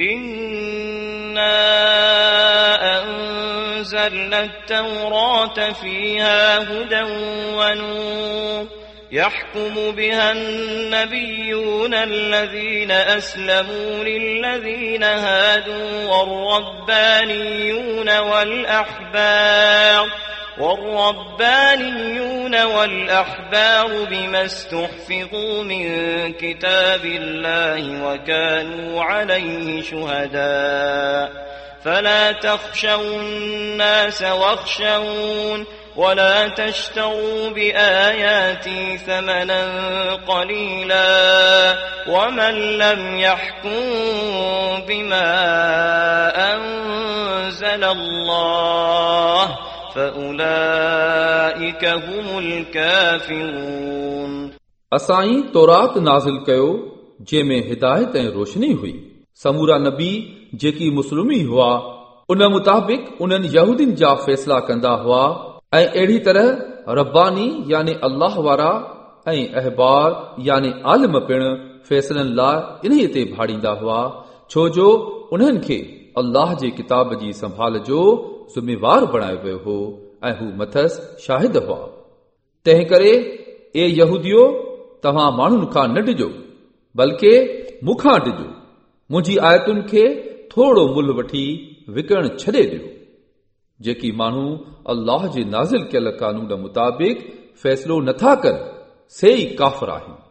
إنا أنزلنا التوراة فيها هدى ونور يحكم بها النبيون الذين أسلموا للذين هادوا والربانيون والأحبار والربانيون والأحبار بما استحفظوا من كتاب الله وكانوا عليه شهداء. فلا تخشوا الناس واخشون ولا تشتروا بآياتي ثمنا قليلا ومن لم يحكم بما أنزل الله فأولئك هم الكافرون असां तौरात नाज़िल कयो जंहिंमें हिदायत ऐं रोशनी हुई समूरा नबी जेकी मुस्लिमी हुआ उन मुताबिक़ उन्हनि यहूदिन जा फ़ैसिला कंदा हुआ ऐं अहिड़ी तरह रब्बानी यानी अल्लाह वारा ऐं अहबार यानी आलिम पिणु फ़ैसिलनि लाइ इन्हीअ ते भाड़ींदा हुआ छो जो उन्हनि खे अल्लाह जे किताब जी संभाल जो ज़िम्मेवार बणायो वियो हो ऐं हू मथसि शाहिद हुआ तंहिं करे ए यहूदियो तव्हां माण्हुनि खां न ॾिजो बल्कि मूंखां ॾिजो मुंहिंजी आयतुनि खे थोरो मुल वठी विकिण छॾे ॾियो जेकी माण्हू अल्लाह जे नाज़िल कयल कानून मुताबिक़ फ़ैसिलो नथा कनि से ई काफ़र आहिनि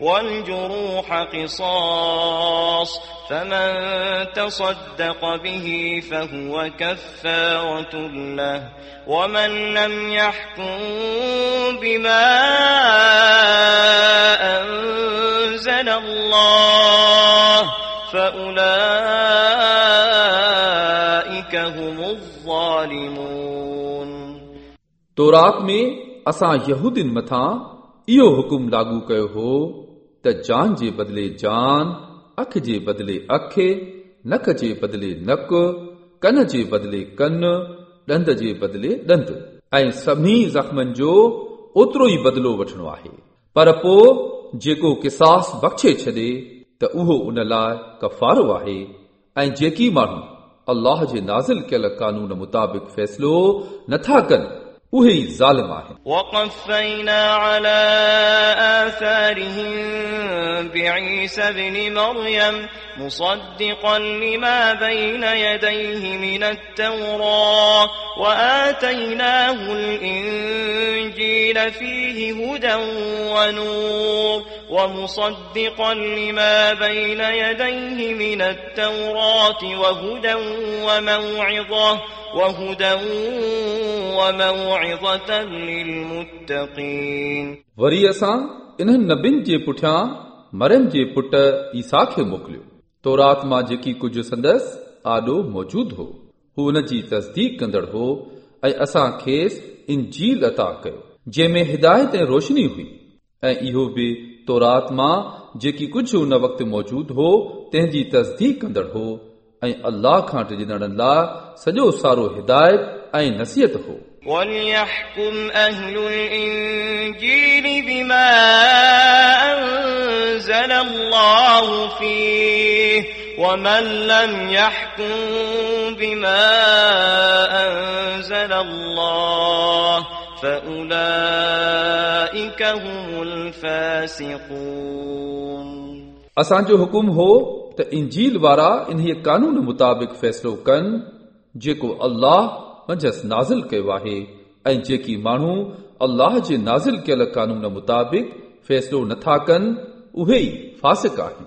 والجروح قصاص فمن تصدق به فهو كفارة له ومن لم يحكم بما أنزل الله فأولئك هم الظالمون तौरात में असां यहूदिन मथां इहो हुकुम लागू कयो हो त जान जे बदिले जान अख जे बदिले अख नक जे बदिले नक कन जे बदिले कन ॾंद जे बदिले ॾंद ऐं सभिनी ज़ख़्मनि जो ओतिरो ई बदिलो वठणो आहे पर पोइ जेको किसास बख़्शे छॾे त उहो उन लाइ कफ़ारो आहे ऐं जेकी माण्हू अल्लाह जे नाज़िल कयल कानून मुताबिक़ फ़ैसिलो नथा कनि उहे ई ज़ालिम आहिनि وقفينا على آثارهم بعيسى ابن مريم مصدقا لما بين يديه من التوراة وآتيناه الإنجيل فيه هدى ونور ومصدقا لما بين يديه من التوراة وهدى وموعظة وهدى وموعظة للمتقين वरी असां इन्हनि नबिन जे पुठियां मरियम जे पुट ईसा खे मोकिलियो तौरात मां जेकी कुझु संदसि आॾो मौजूद हो हू हुन जी तस्दीक कंदड़ हो ऐं असां खेसि इंजील अता कयो जंहिंमें हिदायत ऐं रोशनी हुई ऐं इहो बि तौरात मां जेकी कुझु उन वक़्तु मौजूद हो तंहिंजी तस्दीक कंदड़ हो ऐं अल्लाह खां टिजंदड़नि लाइ सॼो सारो हिदायत ऐं नसीहत हो وليحكم أهل الإنجيل بما أنزل الله فيه ومن لم يحكم بما أنزل الله فأولئك هم الفاسقون असांजो हुकुम हो त इंजील वारा इन्हीअ कानून मुताबिक़ फ़ैसिलो कनि जेको अल्लाह मंझसि नाज़िल कयो आहे ऐं जेकी माण्हू अल्लाह जे नाज़िल कयल कानून मुताबिक़ फ़ैसिलो नथा कनि उहे ई फासिक आहिनि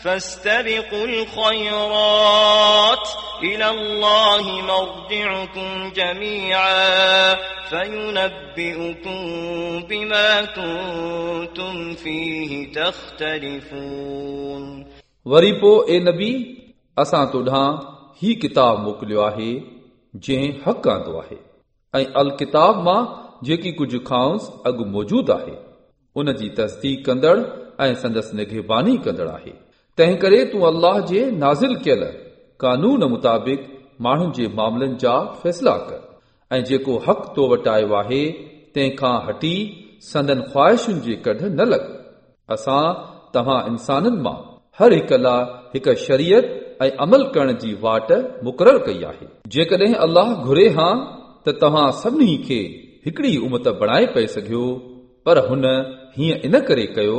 فاستبقوا الخيرات إلى الله مرجعكم جميعا فينبئكم بما كنتم فيه تختلفون वरी पोइ ए नबी असां तोॾां ही किताब मोकिलियो आहे जंहिं हक़ आंदो आहे ऐं अल किताब मां जेकी कुझु खांसि अॻु मौजूदु आहे उन जी तस्दीक कंदड़ ऐं संदसि निगहबानी कंदड़ आहे तंहिं करे तूं अल्लाह जे नाज़िल कयल कानून मुताबिक़ माण्हुनि जे मामलनि जा फ़ैसिला कर ऐं जेको हक़ तो वटि आयो आहे तंहिंखां हटी संदन ख़्वाहिशुनि जे कढ न लॻ असां तव्हां इंसाननि मां हर हिक लाइ हिकु शरीयत ऐं अमल करण जी वाट मुक़ररु कई आहे जेकॾहिं अल्लाह घुरे हा त तव्हां सभिनी खे हिकिड़ी उमत बणाए पए सघियो पर हुन हीअं इन करे कयो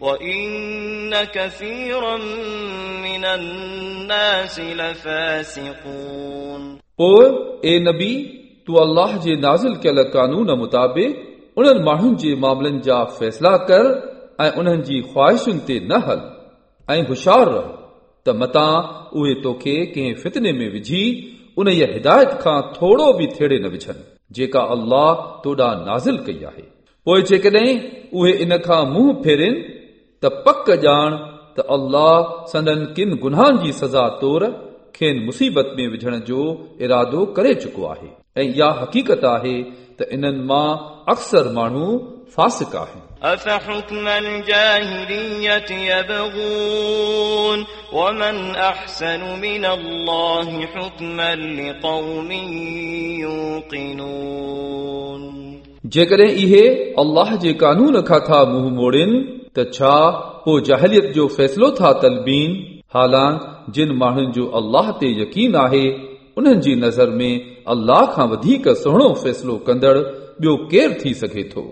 وإن كثيرا من الناس لفاسقون पोइ ए नबी तूं अल्लाह जे नाज़िल कयल कानून मुताबिक़ उन्हनि माण्हुनि जे मामलनि जा फ़ैसिला कर ऐं उन्हनि जी ख़्वाहिशुनि ते न हल ऐं होशियार रह त मतां उहे तोखे कंहिं फितने में विझी उन जी हिदायत खां थोरो बि थेड़े न विझनि जेका अल्लाह तोॾां नाज़िल कई आहे पोइ जेकॾहिं उहे इन खां मुंहुं फेरिन त पक ॼाण त अल्लाह संदन किन गुनाहनि जी सज़ा तौर खेनि मुसीबत में विझण जो इरादो करे चुको आहे ऐं इहा हक़ीक़त आहे त इन्हनि मां अक्सर माण्हू फासिक आहिनि أفحكم الجاهلية يبغون ومن أحسن من الله حكما لقوم يوقنون जेकॾहिं इहे अल्लाह जे कानून खां था मुंहुं मोड़नि त छा पोइ जाहिलियत जो फ़ैसिलो था तलबीन हालां जिन माण्हुनि जो अल्लाह ते यकीन आहे उन्हनि जी नज़र में अल्लाह खां वधीक सुहिणो फ़ैसिलो कंदड़ ॿियो केरु थी सघे थो